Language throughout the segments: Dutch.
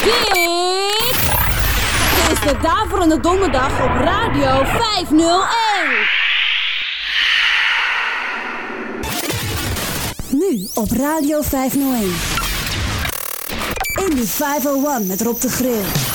Dit is de Daverende Donderdag op Radio 501. Nu op Radio 501. In de 501 met Rob de Grill.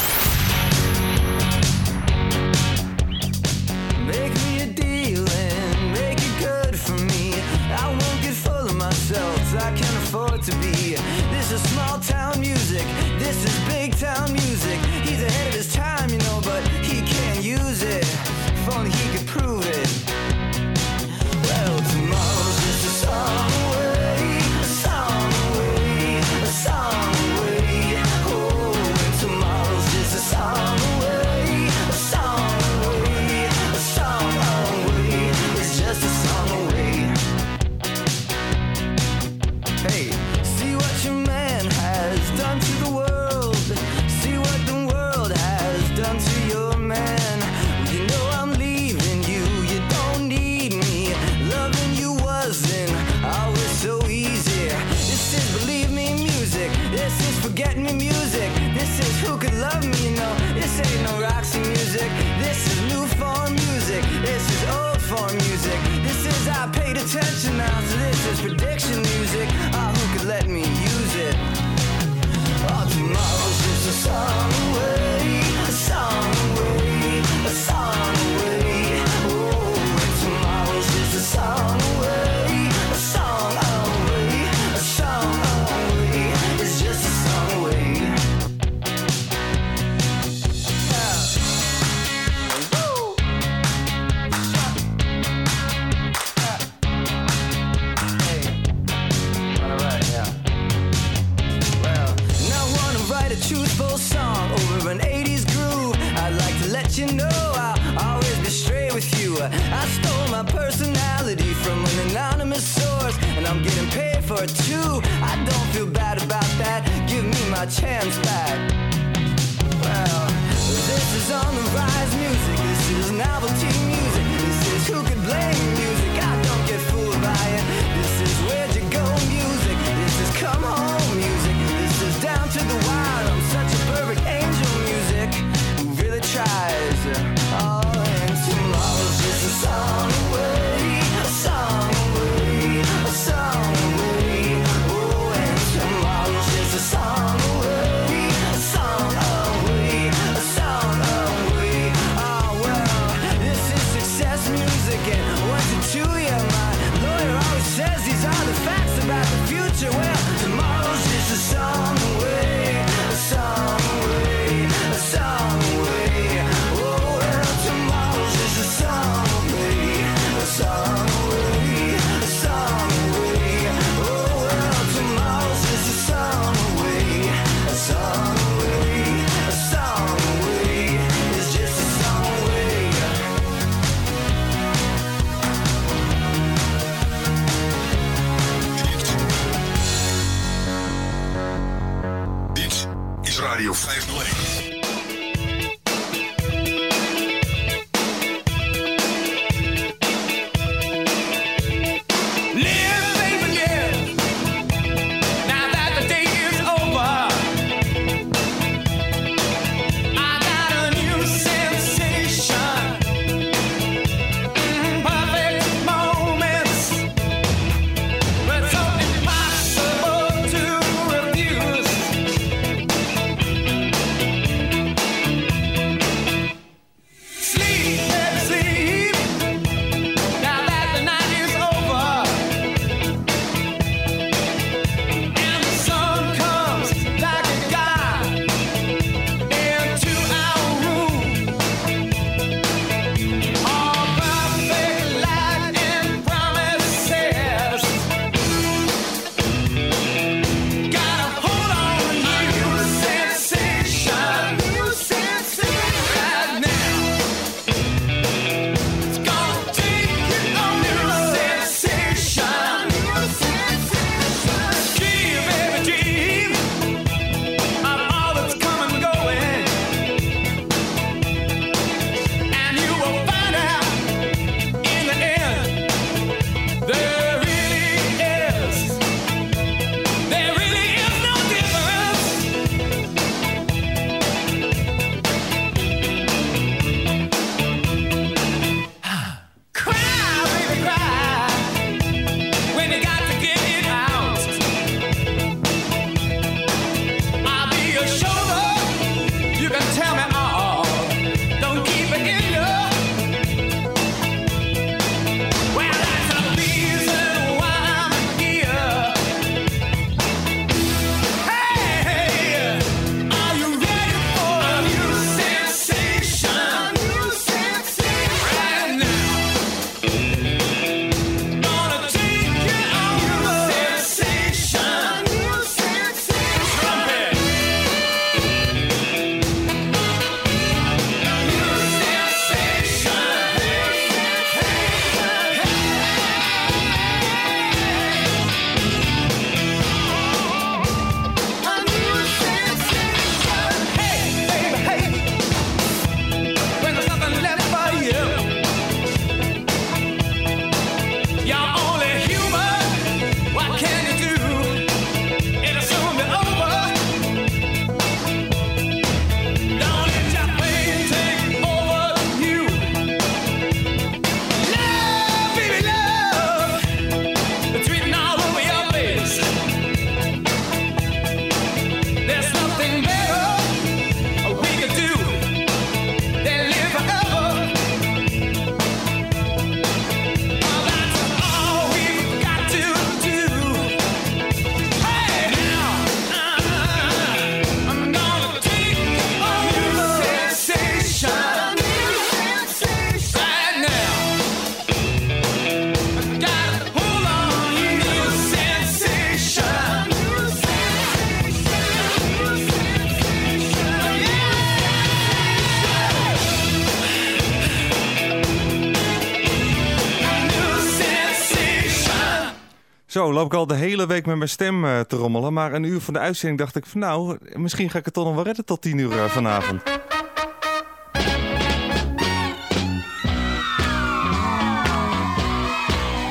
Loop ik al de hele week met mijn stem eh, te rommelen. Maar een uur van de uitzending dacht ik van nou, misschien ga ik het toch nog wel redden tot 10 uur eh, vanavond.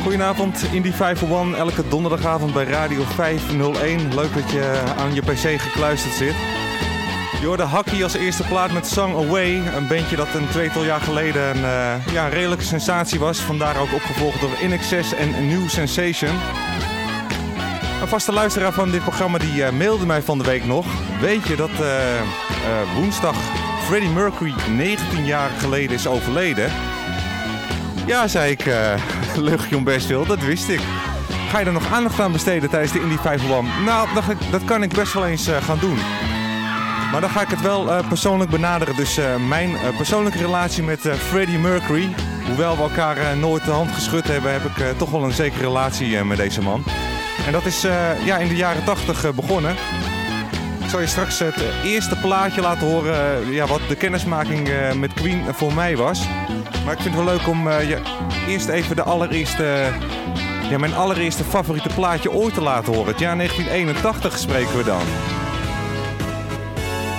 Goedenavond, Indie 501, elke donderdagavond bij Radio 501. Leuk dat je aan je pc gekluisterd zit. Je hoorde Hakkie als eerste plaat met Song Away. Een bandje dat een tweetal jaar geleden een, eh, ja, redelijke sensatie was. Vandaar ook opgevolgd door In Excess en New Sensation. Een vaste luisteraar van dit programma die eh, mailde mij van de week nog. Weet je dat eh, eh, woensdag Freddie Mercury 19 jaar geleden is overleden? Ja, zei ik, luchtje om best veel, dat wist ik. Ga je er nog aandacht aan besteden tijdens de Indie 501? Nou, dacht ik, dat kan ik best wel eens gaan doen. Maar dan ga ik het wel persoonlijk benaderen. Dus mijn persoonlijke relatie met Freddie Mercury. Hoewel we elkaar nooit de hand geschud hebben, heb ik toch wel een zekere relatie met deze man. En dat is eh, ja, in de jaren 80 begonnen. Ik zal je straks het eh, eerste plaatje laten horen eh, ja, wat de kennismaking eh, met Queen voor mij was. Maar ik vind het wel leuk om eh, je eerst even de allereerste, ja, mijn allereerste favoriete plaatje ooit te laten horen. Het jaar 1981 spreken we dan.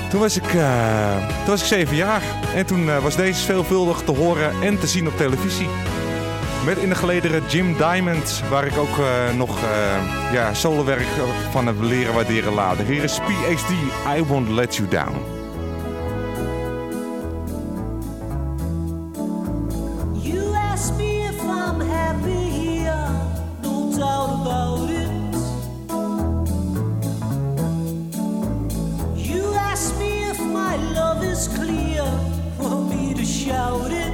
Toen was ik, eh, toen was ik zeven jaar en toen eh, was deze veelvuldig te horen en te zien op televisie. Met in de gelederen Jim Diamond, waar ik ook eh, nog eh ja, van heb leren waarderen later. Hier is PhD, I Won't Let You Down. You ask me if I'm happy here, no doubt about it. You ask me if my love is clear, want me to shout it.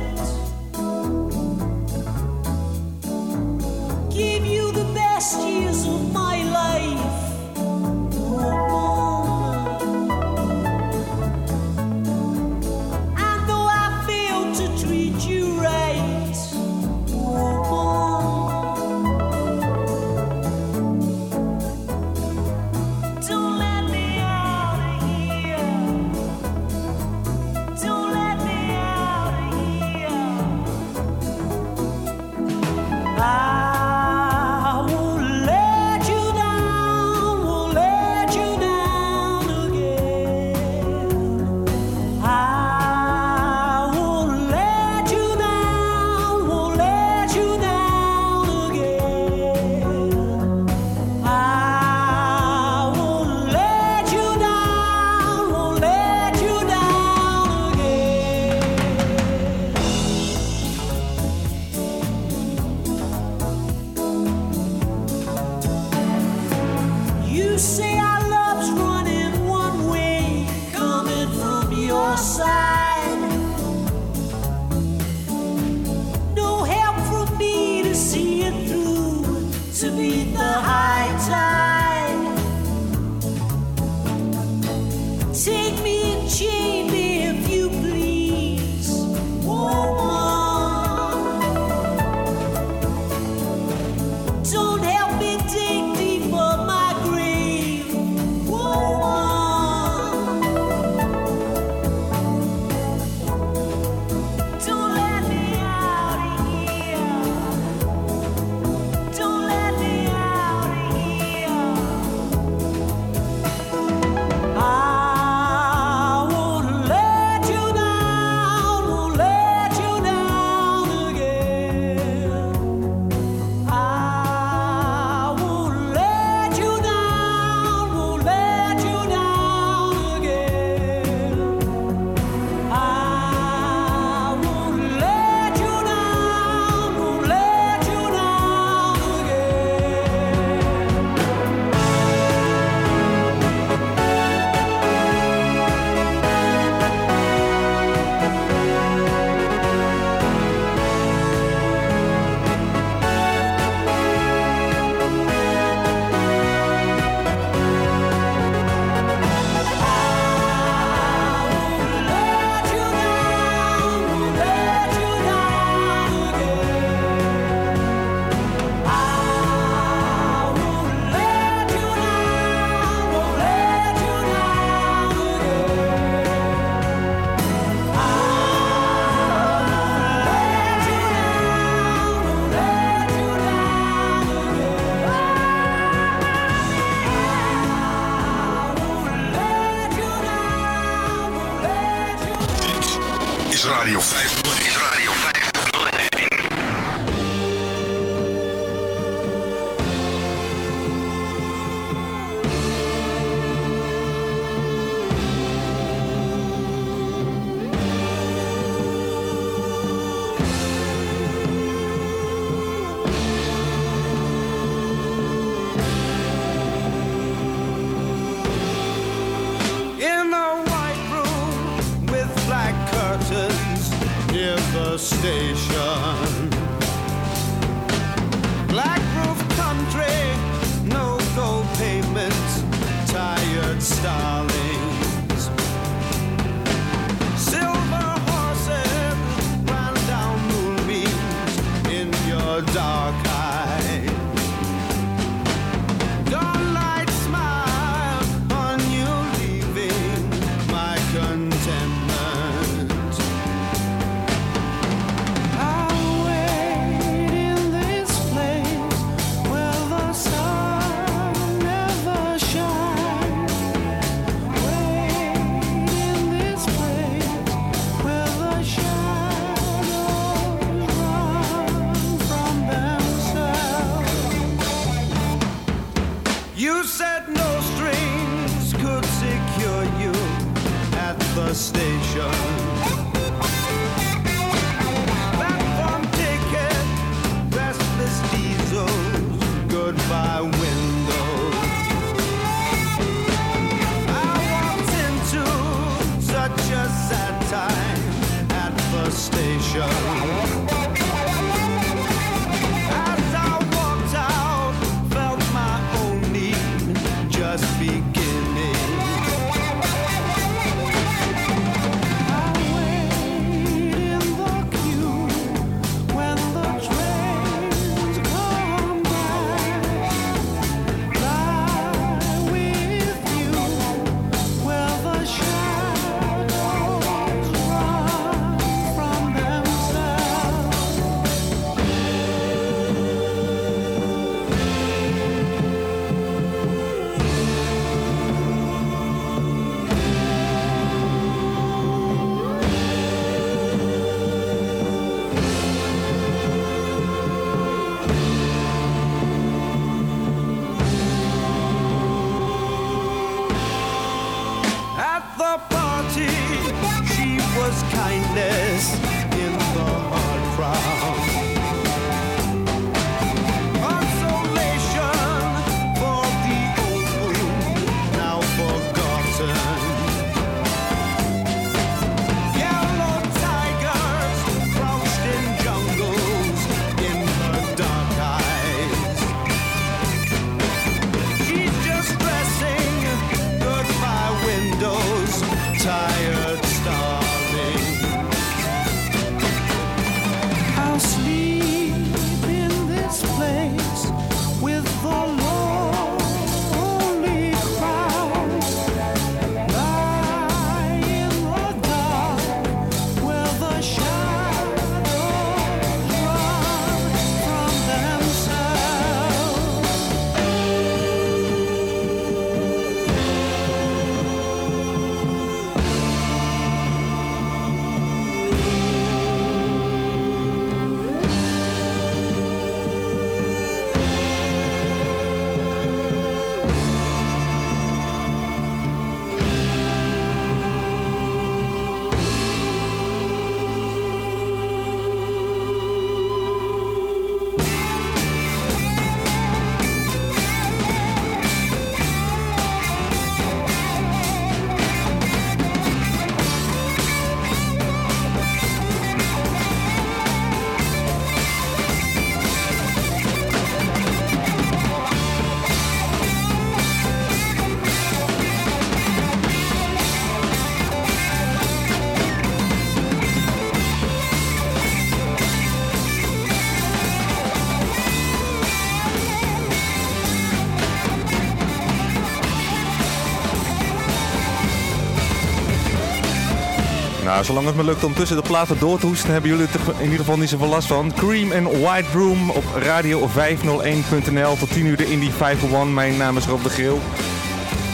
Zolang het me lukt om tussen de platen door te hoesten, hebben jullie er in ieder geval niet zoveel last van. Cream and White Room op radio501.nl tot 10 uur de Indie 501. Mijn naam is Rob de Geel.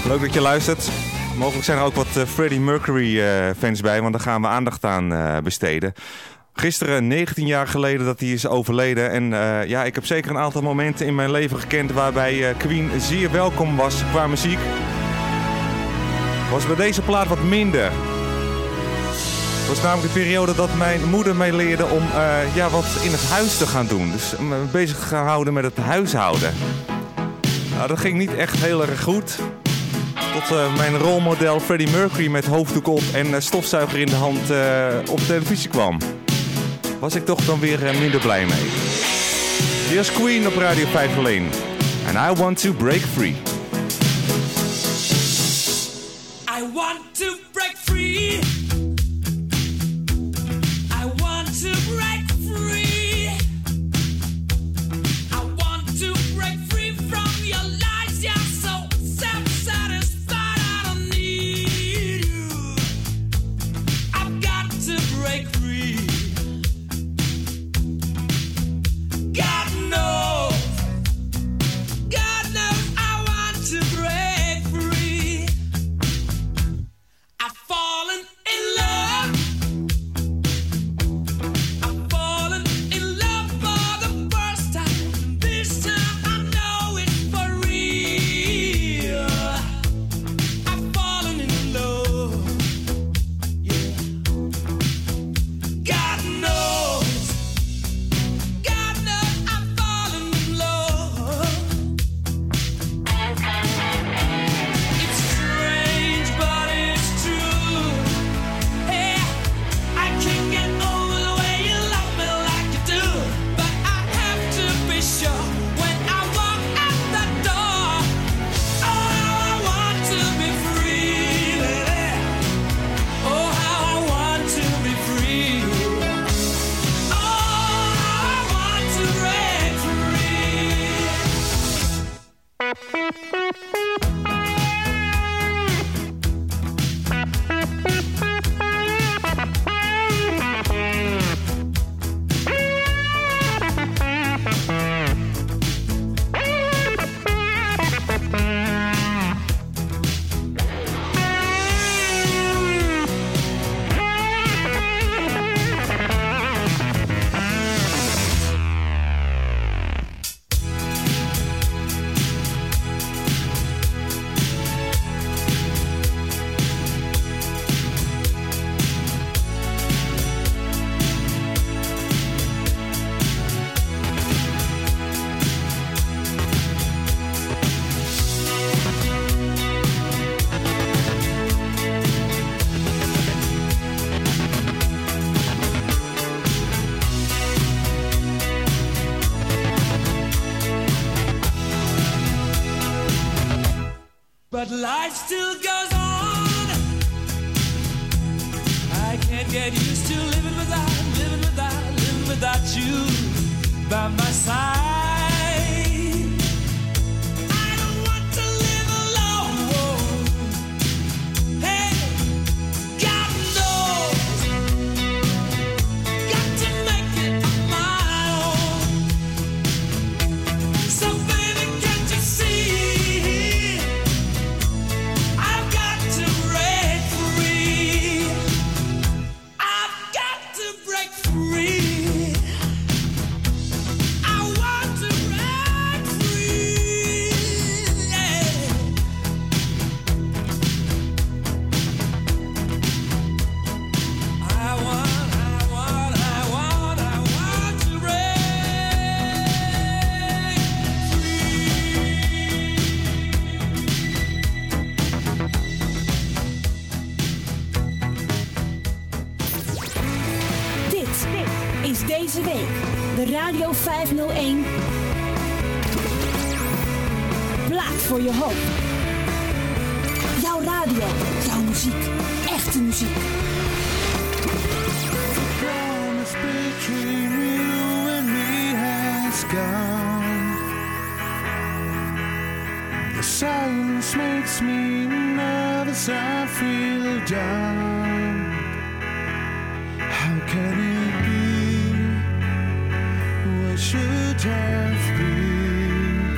Leuk dat je luistert. mogelijk zijn er ook wat eh, Freddie Mercury eh, fans bij, want daar gaan we aandacht aan eh, besteden. Gisteren, 19 jaar geleden, dat hij is overleden. En ja, ik heb zeker een aantal momenten in mijn leven gekend waarbij Queen zeer welkom was qua muziek. Was bij deze plaat wat minder. Was namelijk de periode dat mijn moeder mij leerde om eh, ja, wat in het huis te gaan doen. Dus me bezig gaan houden met het huishouden. Nou, dat ging niet echt heel erg goed. Tot eh, mijn rolmodel Freddie Mercury met hoofddoek op en eh, stofzuiger in de hand eh, op televisie kwam. Was ik toch dan weer eh, minder blij mee. Hier is Queen op Radio 501. And I want to break free. Gone. The silence makes me nervous. I feel down. How can it be what should have been?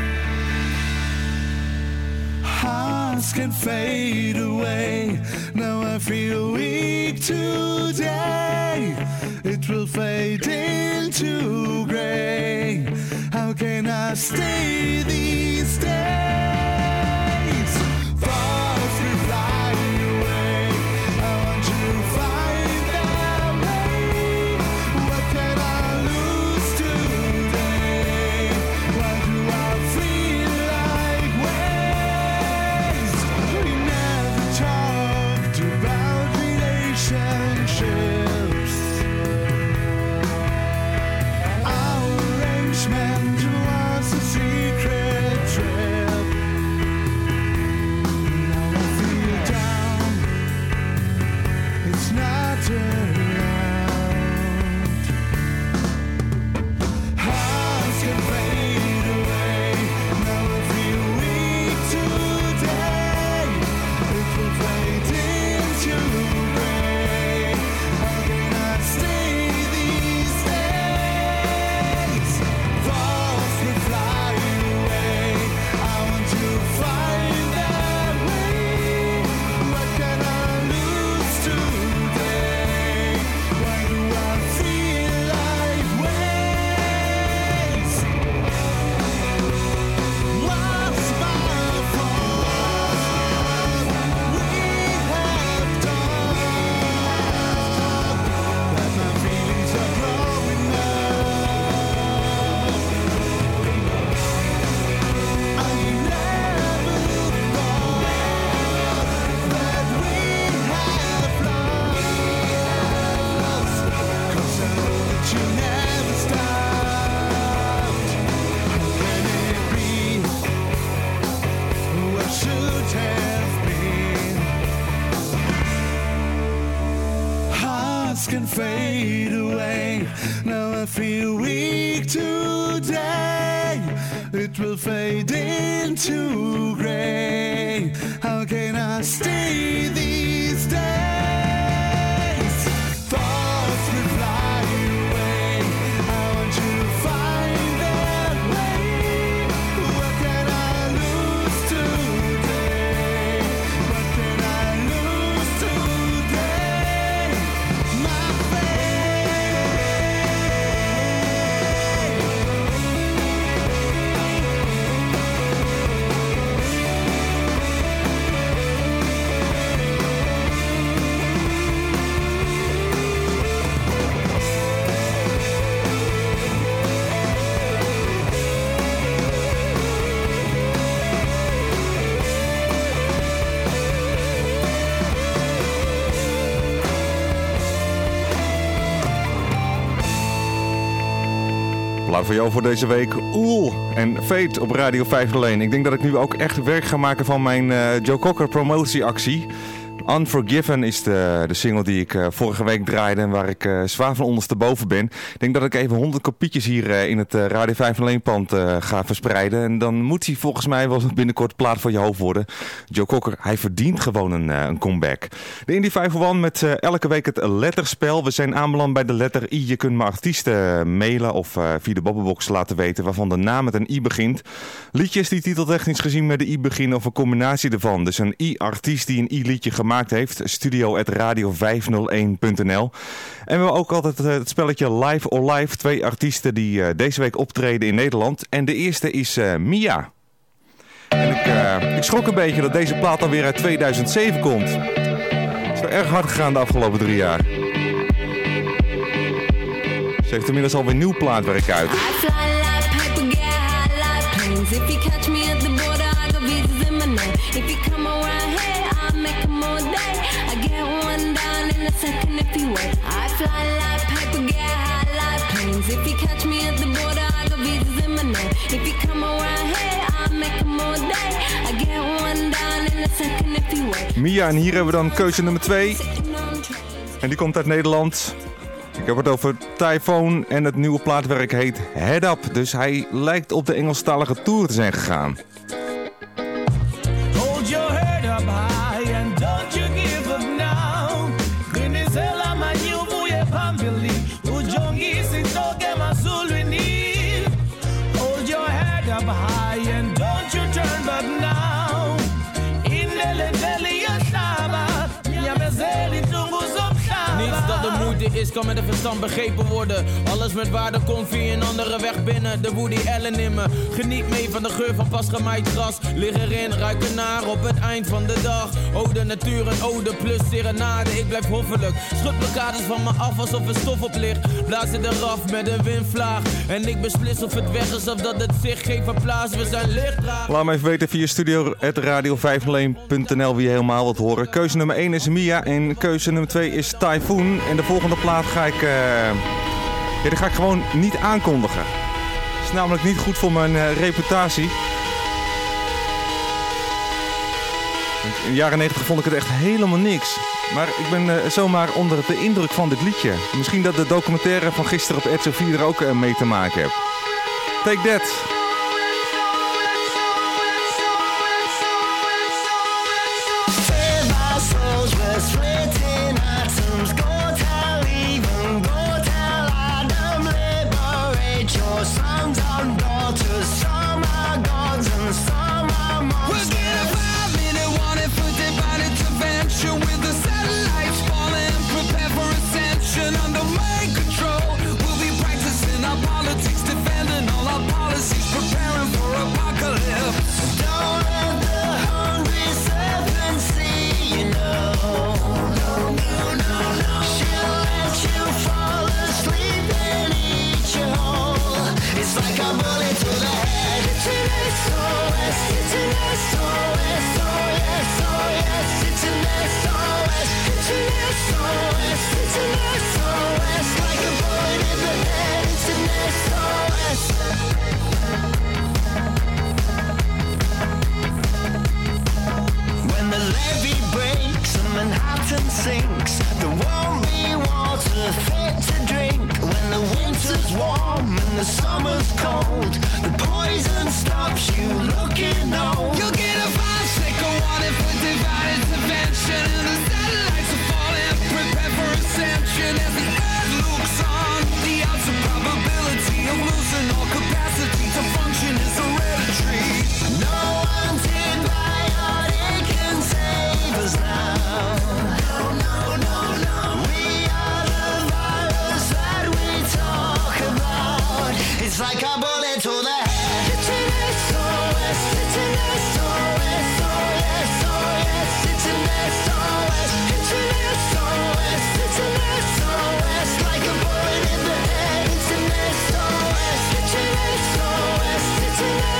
Hearts can fade away. Now I feel weak today. It will fade into can I stay these days? Voor jou voor deze week. Oel en Fate op Radio 501. Ik denk dat ik nu ook echt werk ga maken van mijn eh, Joe Cocker promotieactie. Unforgiven is de, de single die ik eh, vorige week draaide en waar ik eh, zwaar van ondersteboven ben. Ik denk dat ik even 100 kopietjes hier eh, in het Radio 501 pand eh, ga verspreiden. En dan moet hij volgens mij wel binnenkort plaat voor je hoofd worden. Joe Cocker, hij verdient gewoon een, een comeback. De Indie 501 met elke week het letterspel. We zijn aanbeland bij de letter I. Je kunt mijn artiesten mailen of via de babbelbox laten weten waarvan de naam met een I begint. Liedjes die titeltechnisch gezien met de I beginnen of een combinatie ervan. Dus een I-artiest die een I-liedje gemaakt heeft. Studio.radio501.nl En we hebben ook altijd eh, het spelletje Live or Live. Twee artiesten die eh, deze week optreden in Nederland. En de eerste is eh, Mia. En ik, ik schrok een beetje dat deze plaat alweer uit 2007 komt. Het is erg hard gegaan de afgelopen drie jaar. Ze heeft inmiddels alweer nieuw plaatwerk uit. Mia, en hier hebben we dan keuze nummer 2. Sitting on trains. En die komt uit Nederland. Ik heb het over Typhoon en het nieuwe plaatwerk heet Head Up. Dus hij lijkt op de Engelstalige tour te zijn gegaan. Is, kan met een verstand begrepen worden. Alles met waarde komt via een andere weg binnen. De Woody Allen in me. Geniet mee van de geur van pas gemaaid gras. Lig erin, ruik ernaar op het eind van de dag. Ode natuur en ode plus serenade. Ik blijf hoffelijk. Schud blokkades van me af alsof er stof op ligt. Blaas het eraf met een windvlaag. En ik beslis of het weg is of dat het zich geen verplaatst. We zijn lichtdraad. Laat me even weten via studio.radio501.nl wie helemaal wilt horen. Keuze nummer 1 is Mia en keuze nummer 2 is Typhoon. En de volgende plaat ga ik, eh, ga ik gewoon niet aankondigen. Dat is namelijk niet goed voor mijn eh, reputatie. In de jaren 90 vond ik het echt helemaal niks. Maar ik ben eh, zomaar onder de indruk van dit liedje. Misschien dat de documentaire van gisteren op RTL 4 er ook mee te maken heeft. Take that. The summer's cold, the poison stops you looking old. You'll get a five second warning for divine intervention. And the satellites are falling. Prepare for ascension as the earth looks on. The odds of probability of losing all capacity Like a bullet to the head. It's an SOS. It's an SOS. It's an SOS. It's an SOS. It's an SOS. Like a bullet in the head. It's an SOS. It's an SOS.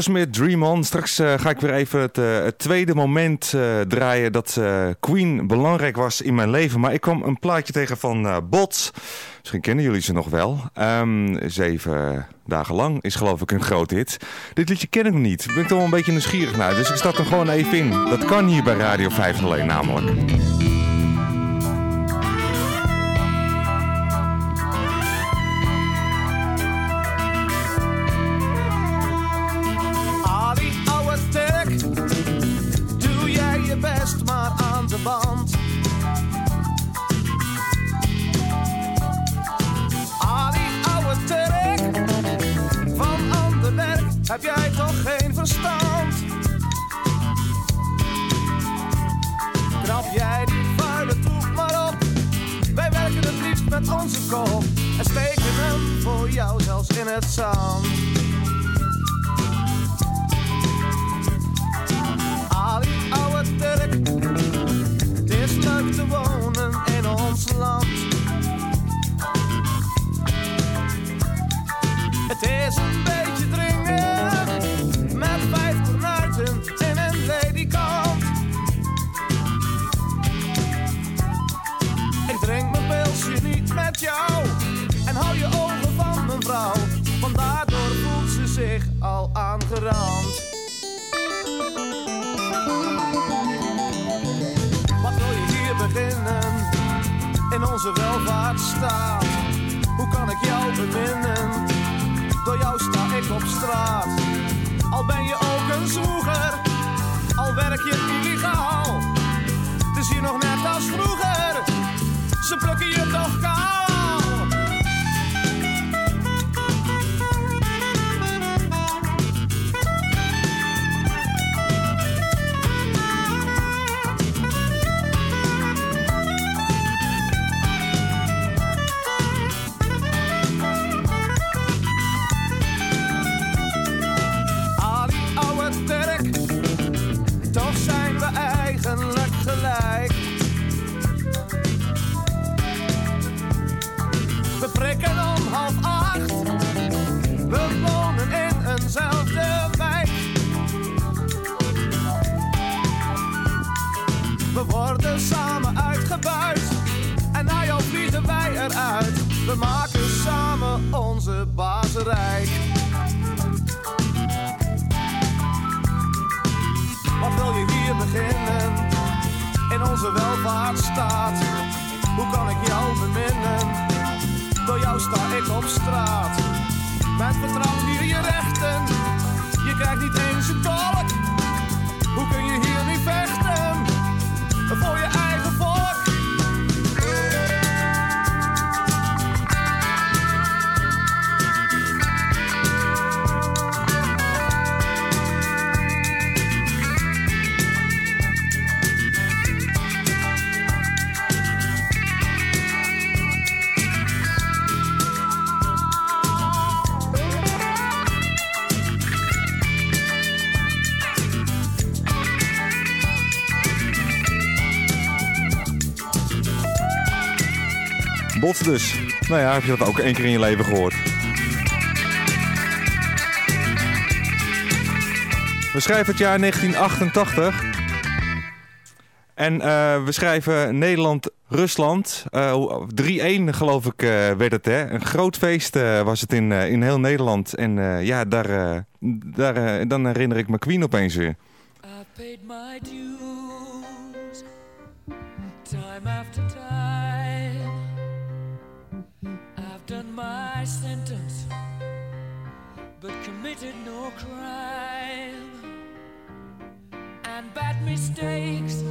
Aerosmith, Dream On. Straks eh, ga ik weer even het, eh, tweede moment eh, draaien dat Queen belangrijk was in mijn leven. Maar ik kwam een plaatje tegen van Bots. Misschien kennen jullie ze nog wel. Ehm, zeven dagen lang is geloof ik een groot hit. Dit liedje ken ik niet. Ik Ben toch wel een beetje nieuwsgierig naar. Dus ik sta hem gewoon even in. Dat kan hier bij Radio 501 namelijk. some. dus. Nou ja, heb je dat ook één keer in je leven gehoord? We schrijven het jaar 1988. En eh, we schrijven Nederland-Rusland. Eh, 3-1 geloof ik uh, werd het. Hè? Een groot feest was het in, in heel Nederland. En ja, daar, daar dan herinner ik me Queen opeens weer. committed no crime and bad mistakes.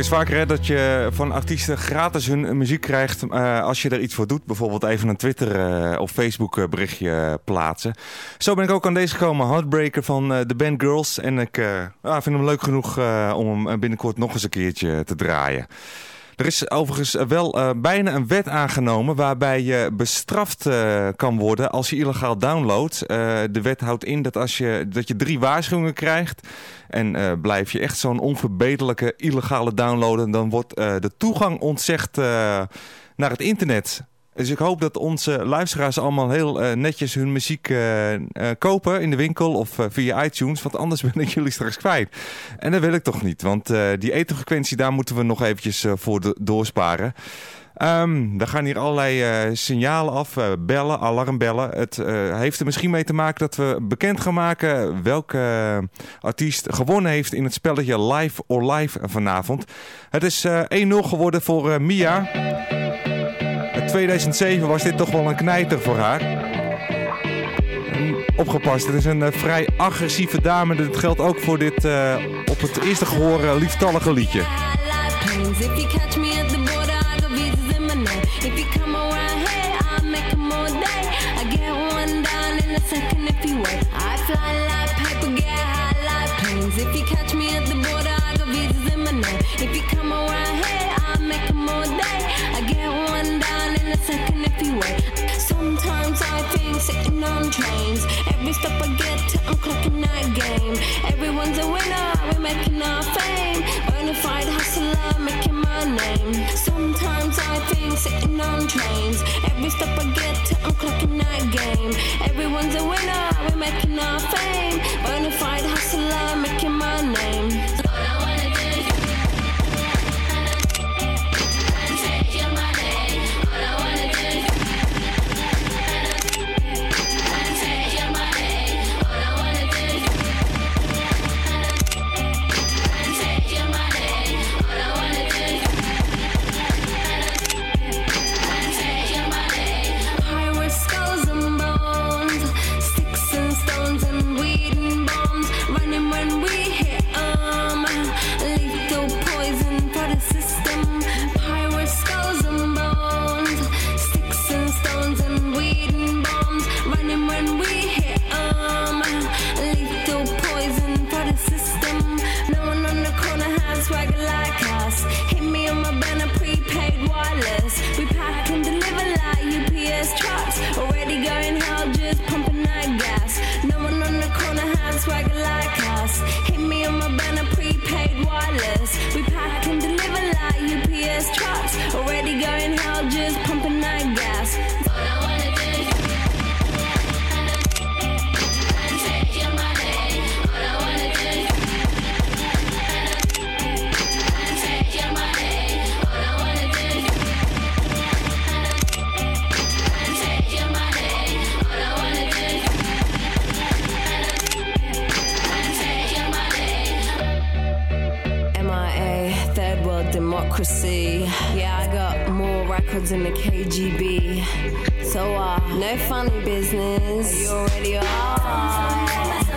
Steeds vaker hè, dat je van artiesten gratis hun muziek krijgt eh, als je er iets voor doet. Bijvoorbeeld even een Twitter eh, of Facebook eh, berichtje plaatsen. Zo ben ik ook aan deze gekomen. Heartbreaker van de band Girls. En ik vind hem leuk genoeg om hem binnenkort nog eens een keertje te draaien. Er is overigens wel eh, bijna een wet aangenomen waarbij je bestraft eh, kan worden als je illegaal downloadt. Eh, de wet houdt in dat, als je, dat je drie waarschuwingen krijgt en eh, blijf je echt zo'n onverbeterlijke illegale downloaden, dan wordt eh, de toegang ontzegd eh, naar het internet. Dus ik hoop dat onze luisteraars allemaal heel eh, netjes hun muziek eh, eh, kopen in de winkel of via iTunes. Want anders ben ik jullie straks kwijt. En dat wil ik toch niet. Want die etherfrequentie, daar moeten we nog eventjes voor doorsparen. Ehm er gaan hier allerlei signalen af, bellen, alarmbellen. Het heeft er misschien mee te maken dat we bekend gaan maken welke artiest gewonnen heeft in het spelletje Live or Live vanavond. Het is eh 1-0 geworden voor Mia. In 2007 was dit toch wel een knijter voor haar. Opgepast, het is een eh, vrij agressieve dame. Dat geldt ook voor dit eh, op het eerste gehoor eh, lieftallige liedje. If you catch if. Sometimes I think sitting on trains. Every stop I get to, I'm clocking that game. Everyone's a winner, we're making our fame. Bonafide hustler, making my name. Sometimes I think sitting on trains. Every stop I get to, I'm clocking that game. Everyone's a winner, we're making our fame. Bonafide hustler, making my name. Records than the KGB. So, uh, no funny business. You already are.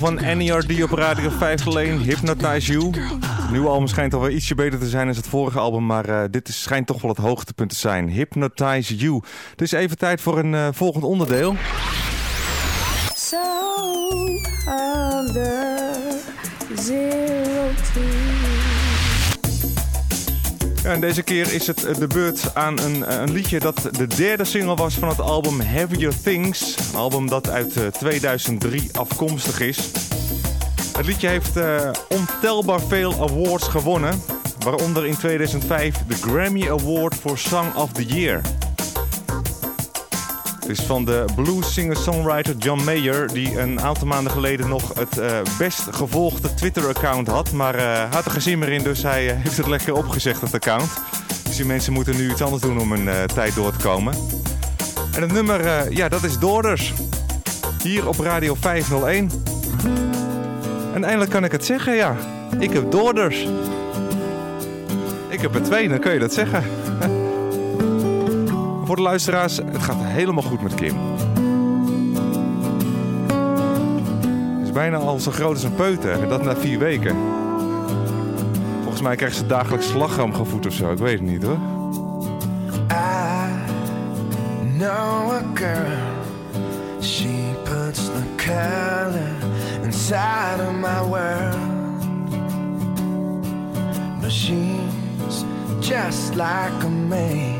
Van NERD op Radio 5 alleen, Hypnotize You. Het nieuwe album schijnt alweer ietsje beter te zijn dan het vorige album, maar eh, dit is, schijnt toch wel het hoogtepunt te zijn. Hypnotize You. Het is even tijd voor een eh, volgend onderdeel. So under zero. En deze keer is het eh, de beurt aan een, eh, een liedje dat de derde single was van het album Heavier Things. Een album dat uit eh, 2003 afkomstig is. Het liedje heeft eh, ontelbaar veel awards gewonnen. Waaronder in 2005 de Grammy Award voor Song of the Year. Is van de blues singer-songwriter John Mayer... die een aantal maanden geleden nog het eh, best gevolgde Twitter-account had. Maar hij had er geen zin meer in, dus hij eh, heeft het lekker opgezegd, het account. Dus die mensen moeten nu iets anders doen om hun tijd door te komen. En het nummer, ja, dat is Doorders. Hier op Radio 501. En eindelijk kan ik het zeggen, ja. Ik heb Doorders. Ik heb er twee, dan kun je dat zeggen. Voor de luisteraars, het gaat helemaal goed met Kim. Het is bijna al zo groot als een peuter. En dat na vier weken. Volgens mij krijgt ze dagelijks slagroomgevoed of zo. Ik weet het niet hoor. I a girl. She puts the color inside of my world. But just like a where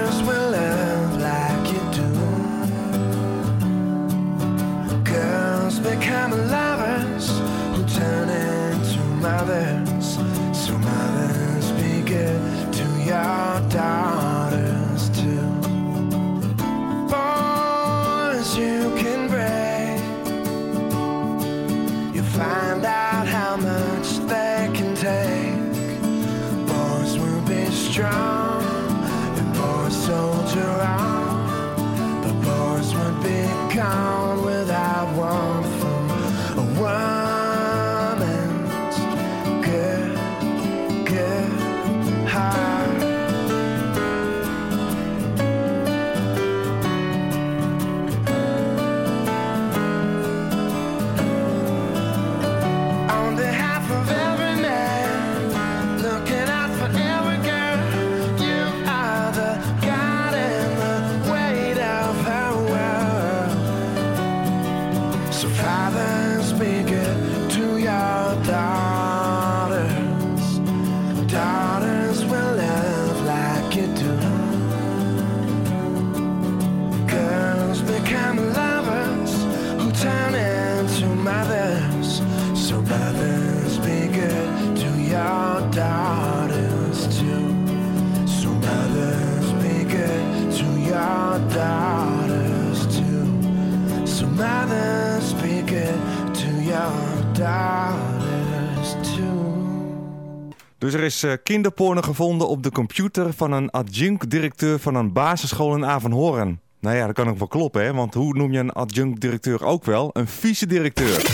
is eh, kinderporno gevonden op de computer van een adjunct-directeur van een basisschool in Avanhoren. Nou ja, dat kan ook wel kloppen, hè? Want hoe noem je een adjunct-directeur ook wel? Een vice-directeur.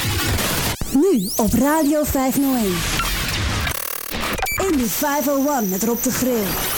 Nu op Radio 501. In de 501 met Rob de Grill.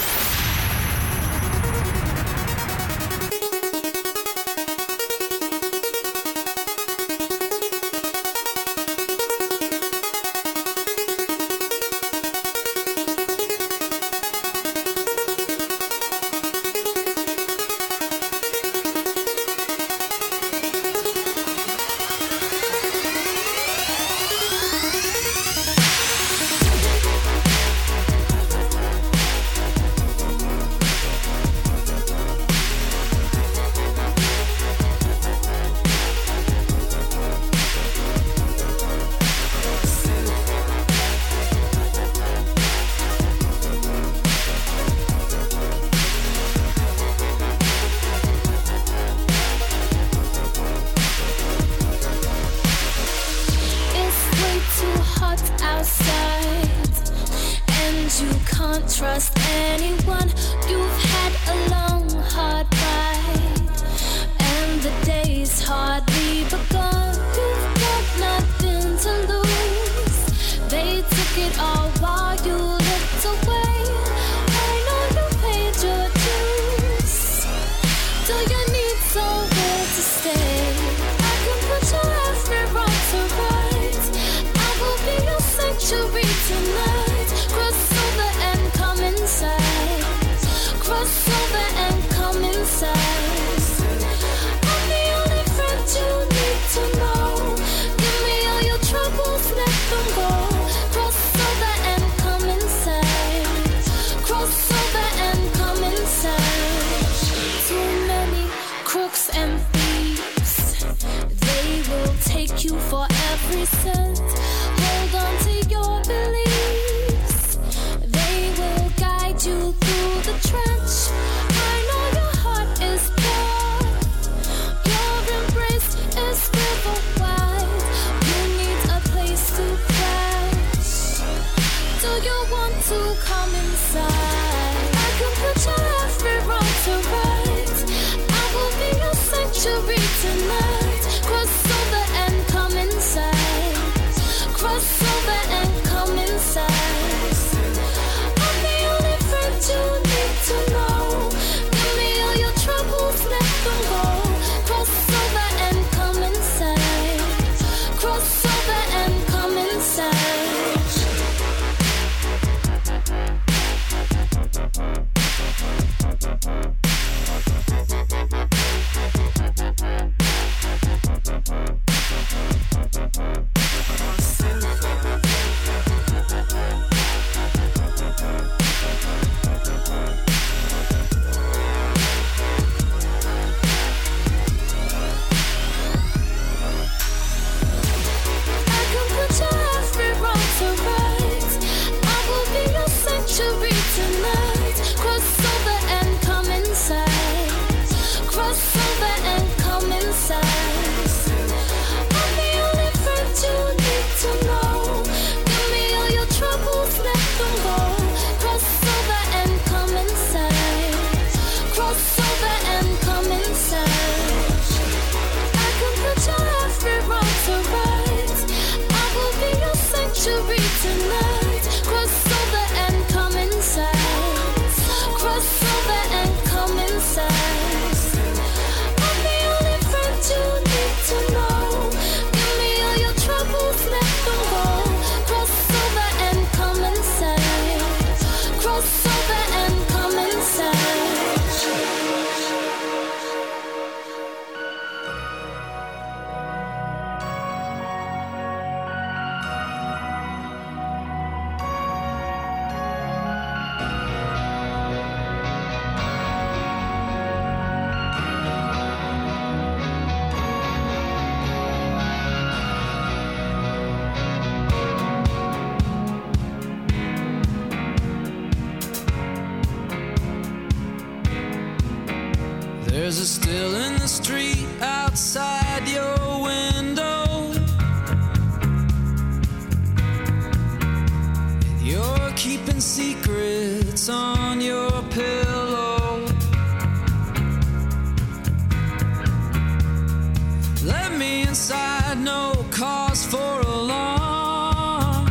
Inside, no cause for alarm.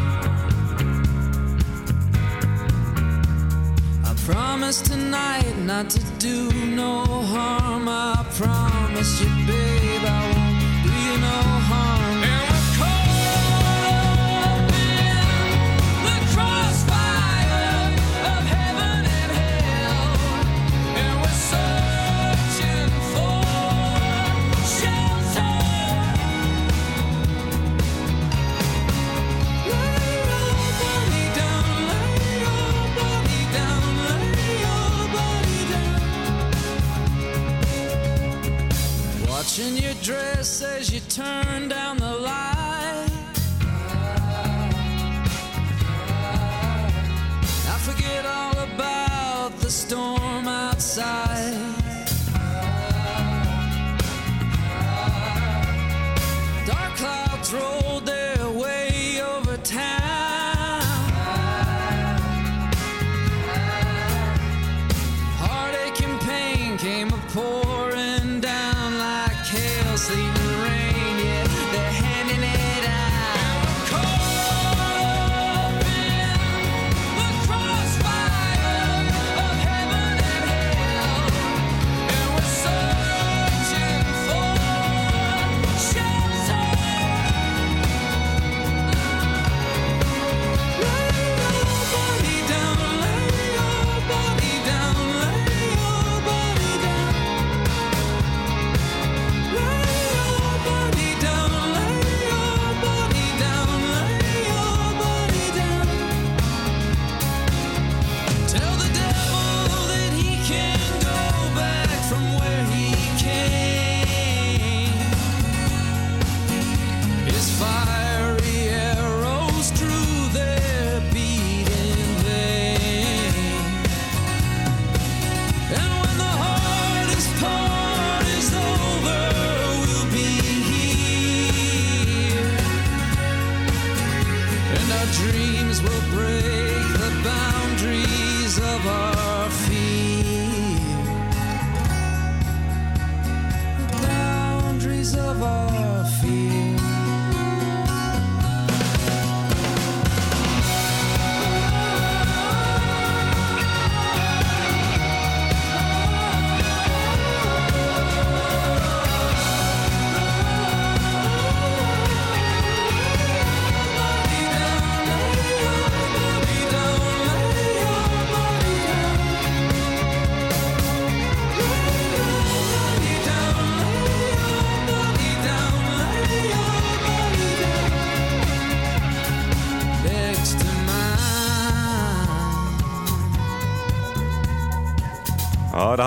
I promise tonight not to do no harm. I promise you, babe, I Watching your dress as you turn down the light. I forget all about the storm outside.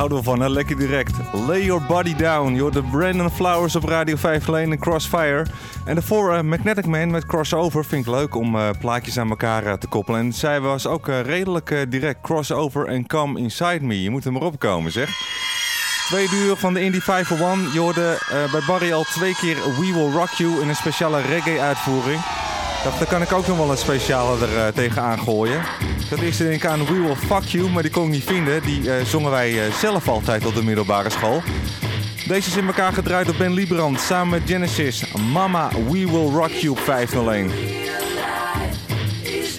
Houden we van, hè? lekker direct. Lay Your Body Down. You're the Brandon Flowers op Radio 5 Lane en Crossfire. En daarvoor eh, Magnetic Man met Crossover. Vind ik leuk om eh, plaatjes aan elkaar eh, te koppelen. En zij was ook redelijk direct. Crossover en Come Inside Me. Je moet er maar opkomen, zeg. Tweede uur van de Indie 501. Je hoorde bij Barry al twee keer We Will Rock You in een speciale reggae-uitvoering. Dacht, daar kan ik ook nog wel een speciale er eh, tegenaan gooien. Ik had eerst denk aan We Will Fuck You, maar die kon ik niet vinden. Die eh, zongen wij eh, zelf altijd op de middelbare school. Deze is in elkaar gedraaid door Ben Liebrand samen met Genesis. Mama, We Will Rock You op 501. Is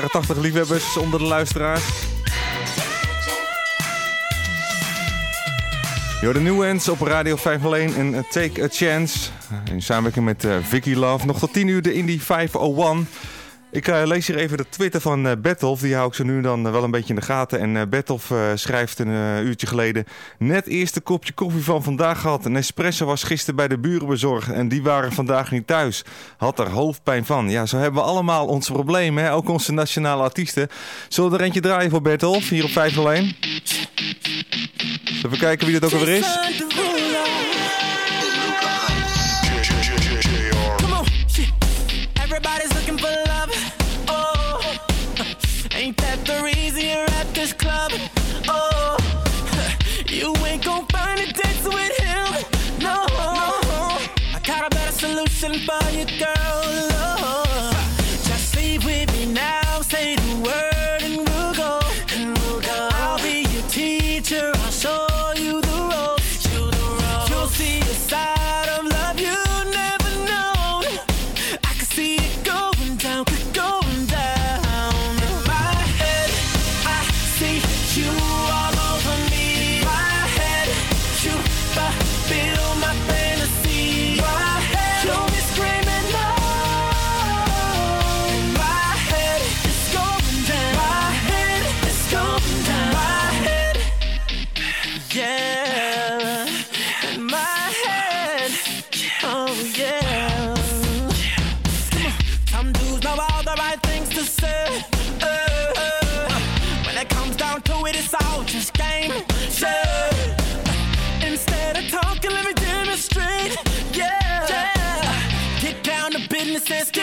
jaren 80 liefhebbers onder de luisteraars. Yo, de New op Radio 501 en eh, Take a Chance. In samenwerking met eh, Vicky Love. Nog tot 10 uur de Indie 501. Ik uh, lees hier even de Twitter van eh, uh, Bethoff. Die hou ik zo nu dan eh, wel een beetje in de gaten. En uh, Bethoff schrijft een uurtje geleden... Net eerste kopje koffie van vandaag gehad. Een espresso was gisteren bij de buren bezorgd. En die waren vandaag niet thuis. Had er hoofdpijn van. Ja, zo hebben we allemaal onze problemen. Hè? Ook onze nationale artiesten. Zullen we er eentje draaien voor Bethoff? Hier op 501. Even kijken wie dat ook alweer is. You ain't gon' find a dance with him. No. no. I got a better solution for you, girl.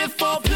for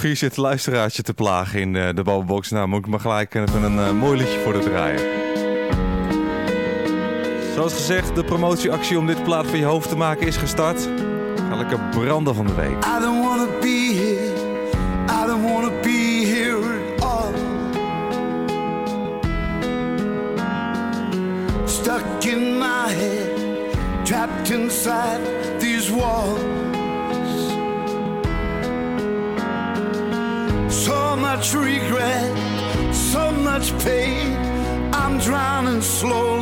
Hier zit zit luisteraartje te plagen in eh, de babbelbox. Nou, moet ik maar gelijk even een eh, mooi liedje voor de draaien. Zoals gezegd, de promotieactie om dit plaat van je hoofd te maken is gestart. Ga lekker branden van de week. drowning slow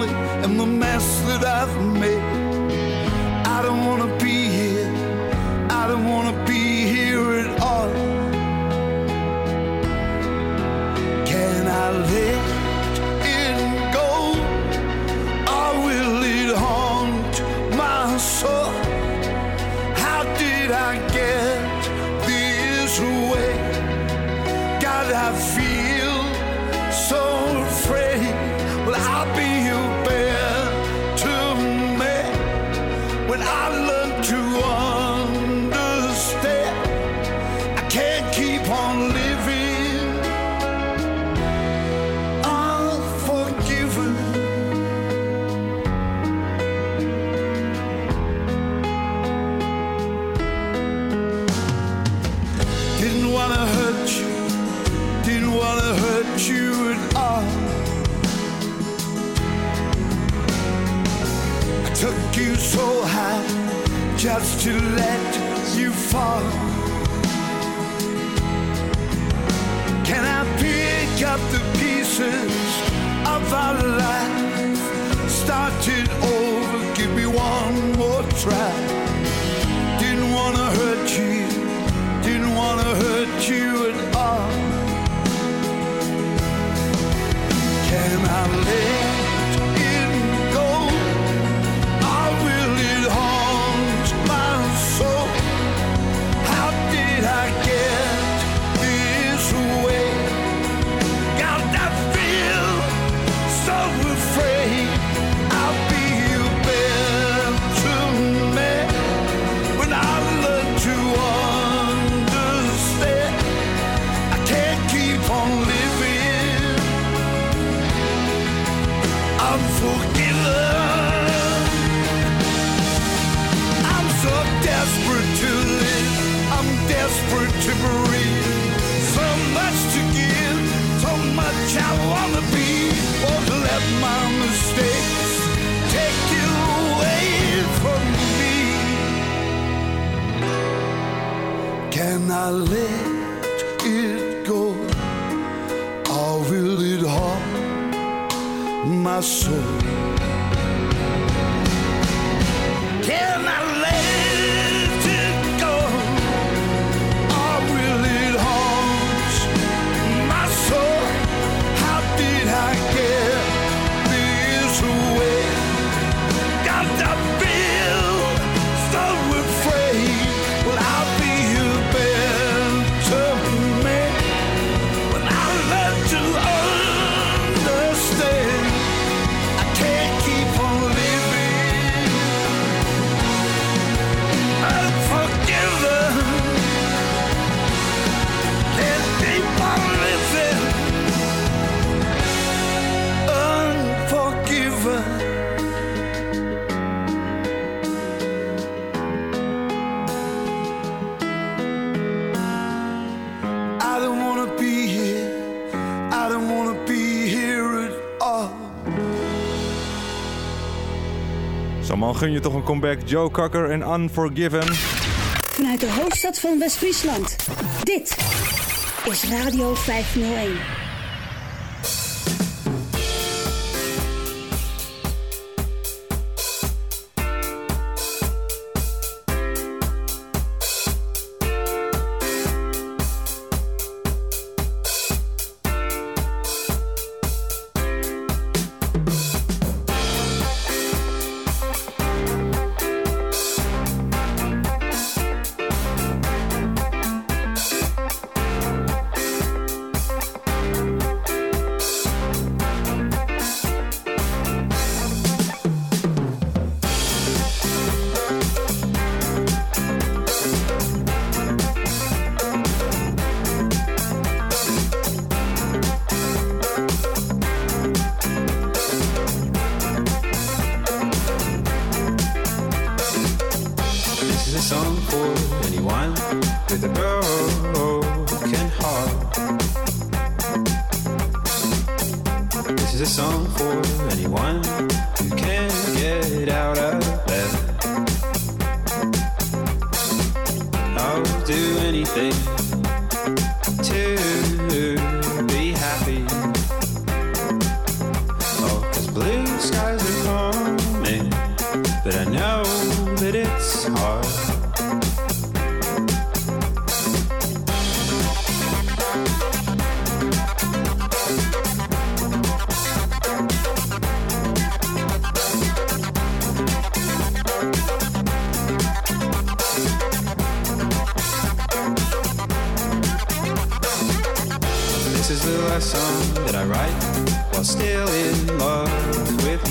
gun je toch een comeback. Joe Cocker en Unforgiven. Vanuit de hoofdstad van West-Friesland. Dit is Radio 501.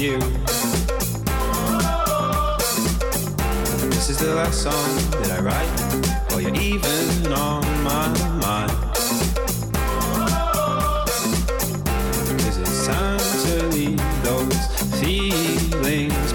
You. This is the last song that I write while you're even on my mind. Cause it's time to leave those feelings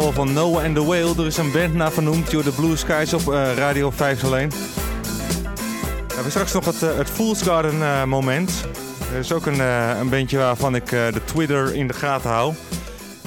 Van Noah and the Whale? Er is een band naar vernoemd, You're the Blue Skies op eh, Radio 5 alleen. We hebben straks nog het, eh, het Fool's Garden eh, moment. Er is ook een, eh, een bandje waarvan ik de Twitter in de gaten hou.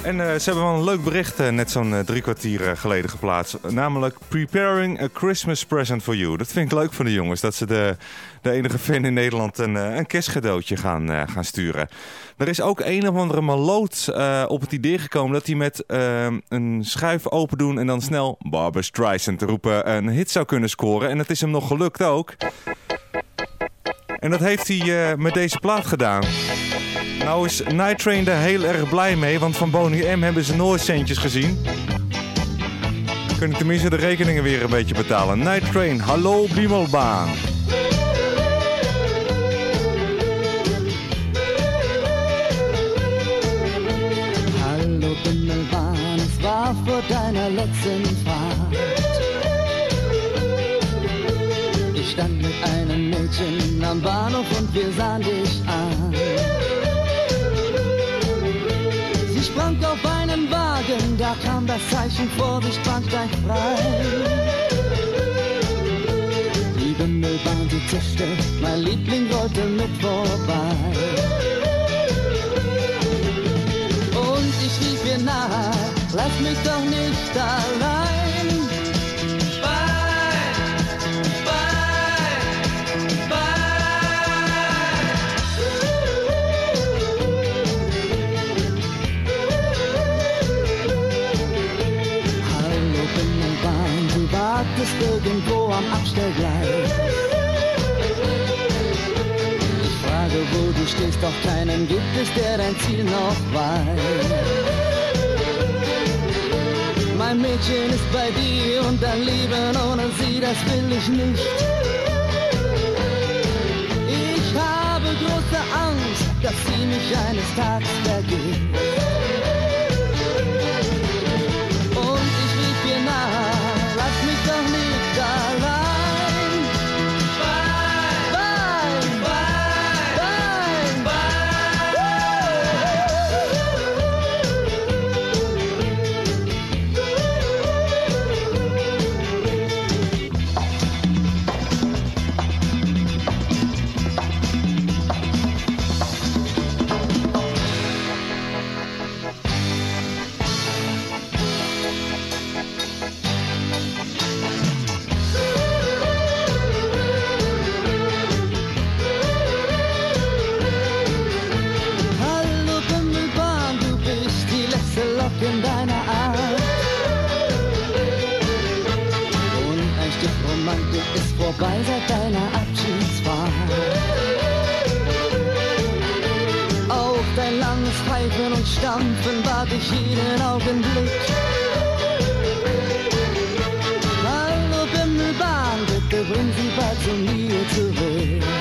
En ze hebben wel een leuk bericht net zo'n drie kwartier geleden geplaatst. Namelijk Preparing a Christmas Present for You. Dat vind ik leuk van de jongens. Dat ze de, de enige fan in Nederland een, een kerstcadeautje gaan, gaan sturen. Er is ook een of andere maloot eh, op het idee gekomen dat hij met eh, een schuif open doen en dan snel Barbara Streisand te roepen een hit zou kunnen scoren. En het is hem nog gelukt ook. En dat heeft hij eh, met deze plaat gedaan. Nou is Night Train daar heel erg blij mee, want van Boney M hebben ze nooit centjes gezien. Kunnen tenminste de rekeningen weer een beetje betalen. Night Train, hallo Biemelbaan. Hallo Bimmelbahn, es war vor deiner letzten Fahrt. Ich stand mit einem Mädchen am Bahnhof und wir sahen dich an. Sie sprang auf einen Wagen, da kam das Zeichen Vorsicht, Bahnsteig frei. Die Bimmelbahn, sie zischte, mein Liebling wollte mit vorbei. Lass mich doch nicht allein. Bye, bye, Hallo Bimmelbahn, du wartest irgendwo am Abstellgleis. Ich frage, wo du stehst, doch keinen gibt es, der dein Ziel noch weiß. Mein Mädchen ist bei dir und dein Leben ohne sie, das will ich nicht. Ich habe große Angst, dass sie mich eines Tages vergisst. Deiner Abschiedsfahrt. Auf dein langes Pfeifen und Stampfen warte ich jeden Augenblick. Hallo Bimmelbahn, bitte bring sie bald zu mir zurück.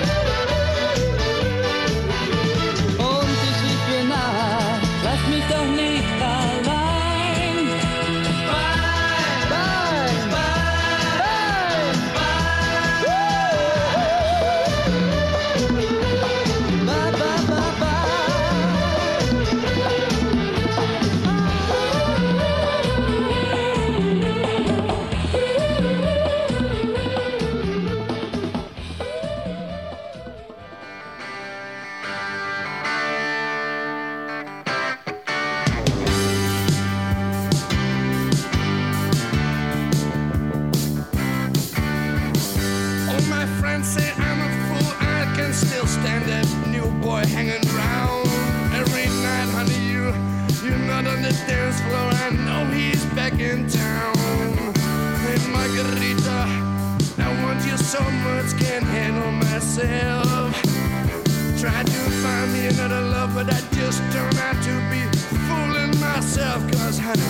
Myself. Tried to find me another love, but I just turned out to be fooling myself. Cause, honey,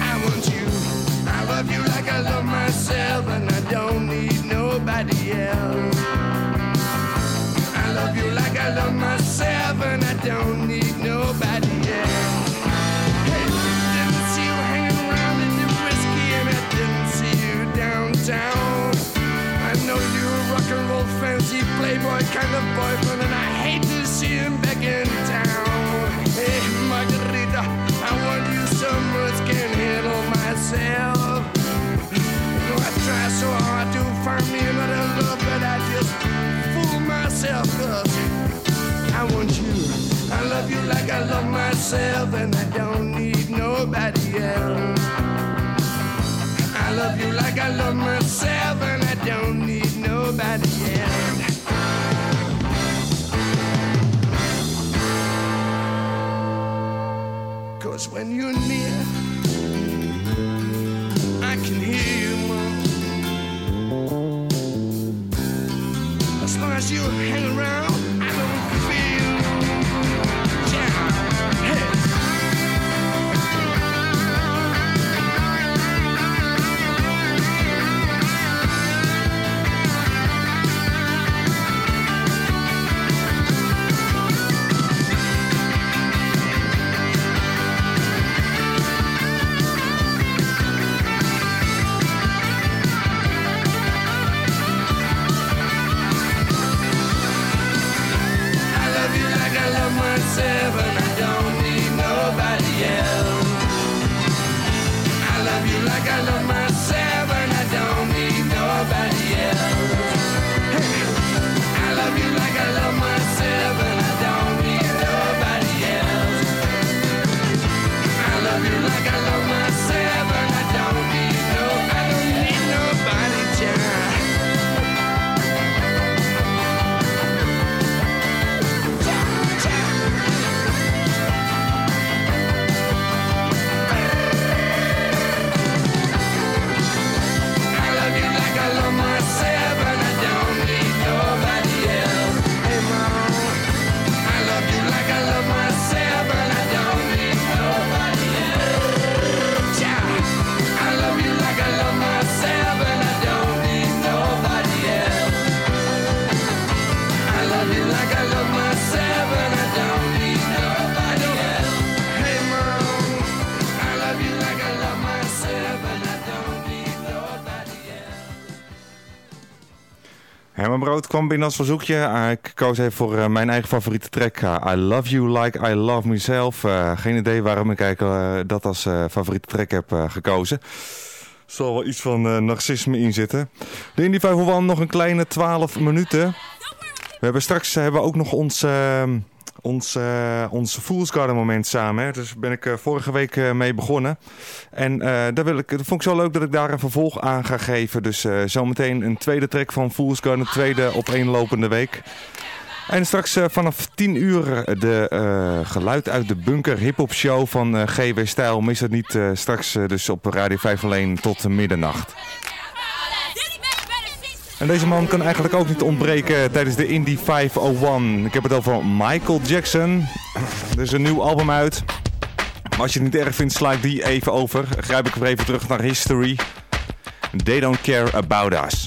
I want you. I love you like I love myself, and I don't need nobody else. I love you like I love myself, and I don't when you need Brood kwam binnen als verzoekje. Ah, ik koos even voor eh, mijn eigen favoriete track. ah, I Love You Like I Love Myself. Eh, geen idee waarom ik eigenlijk eh, dat als eh, favoriete track heb eh, gekozen. Er zal wel iets van eh, narcisme in zitten. De Indy 501 nog een kleine 12 minuten. We hebben straks eh, hebben we ook nog ons, eh, ons, eh, ons Fool's Garden moment samen. Hè. Dus ben ik eh, vorige week eh, mee begonnen. En daar wil ik, dat vond ik zo leuk dat ik daar een vervolg aan ga geven. Dus zometeen een tweede track van Fool's Garden. Tweede opeenlopende week. En straks vanaf 10 uur de geluid uit de bunker hip-hop show van GW Stijl. Mis het niet straks dus op Radio 5 alleen tot middernacht. En deze man kan eigenlijk ook niet ontbreken tijdens de Indie 501. Ik heb het over Michael Jackson. Er is een nieuw album uit. Maar als je het niet erg vindt, sla ik die even over. Grijp ik weer even terug naar History. They don't care about us.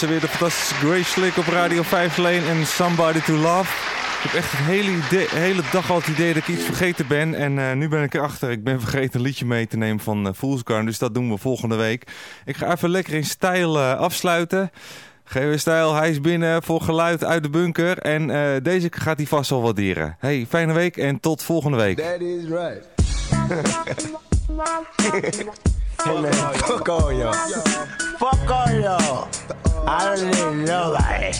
Er weer de fantastische Grace Slick op Radio 5 Lane en Somebody to Love. Ik heb echt een hele, idee, hele dag al het idee dat ik iets vergeten ben. En eh, nu ben ik erachter. Ik ben vergeten een liedje mee te nemen van uh, Fool's Garden. Dus dat doen we volgende week. Ik ga even lekker in stijl eh, afsluiten. GW Stijl, hij is binnen voor geluid uit de bunker. En eh, deze gaat hij vast wel waarderen. Hey, fijne week en tot volgende week. That is right. hey man, fuck all y'all. Fuck all y'all. I don't need nobody.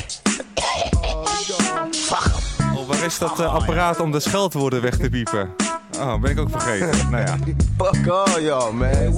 Fuck. Oh, waar is dat eh, apparaat om de scheldwoorden weg te piepen? Oh, ben ik ook vergeten. nou ja. Fuck all y'all, man.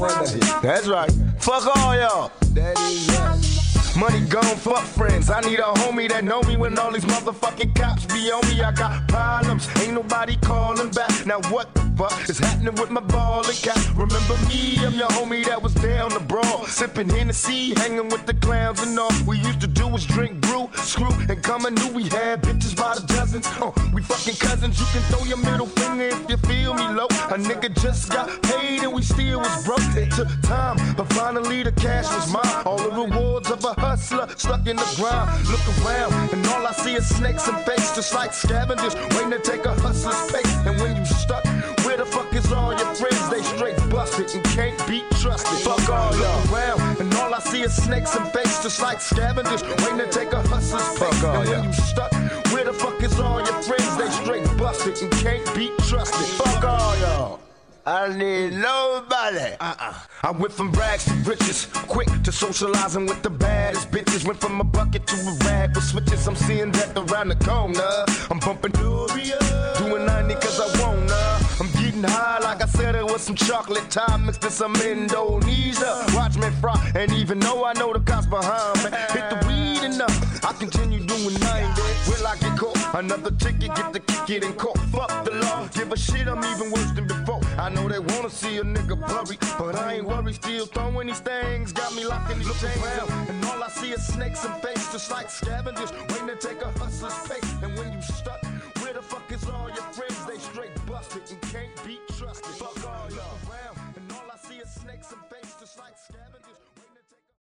That's right. Fuck all y'all. That is right. Money gone, fuck friends. I need a homie that know me when all these motherfucking cops be on me. I got problems, ain't nobody calling back. Now what the fuck is happening with my ball and cap? Remember me, I'm your homie that was down the brawl, sipping Hennessy, hanging with the clowns and all. We used to do was drink brew, screw, and come and knew we had bitches by the dozens. Uh, we fucking cousins. You can throw your middle finger if you feel me low. A nigga just got paid and we still was broke. It took time, but finally the cash was mine. All the rewards of a hustler stuck in the ground. Look around, and all I see is snakes and fakes, just like scavengers waiting to take a hustler's pace. And when you stuck, where the fuck is all your friends? They straight busted and can't be trusted. Fuck all y'all around, and all I see is snakes and fakes, just like scavengers waiting to take a hustler's pace. And when you stuck, where the fuck is all your friends? They straight busted and can't be trusted. Fuck all y'all. I need nobody. Uh-uh. I went from rags to riches, quick to socializing with the baddest bitches. Went from a bucket to a rag with switches. I'm seeing that around the corner. I'm bumping Doria, doing 90 cause I wanna. I'm getting high like I said it was some chocolate time mixed with some Indonesia. Watch me fry, and even though I know the cops behind me, hit the weed enough. I continue doing 90. Will I get caught? Another ticket, get the kick and caught. Fuck the law, give a shit, I'm even worse than before. I know they wanna see a nigga blurry, but I ain't worried. Still throwing these things, got me locked in these chains. Around, and all I see is snakes and faces, just like scavengers waiting to take a hustler's face. And when you stuck, where the fuck is all your friends? They straight busted and can't be trusted. Fuck off.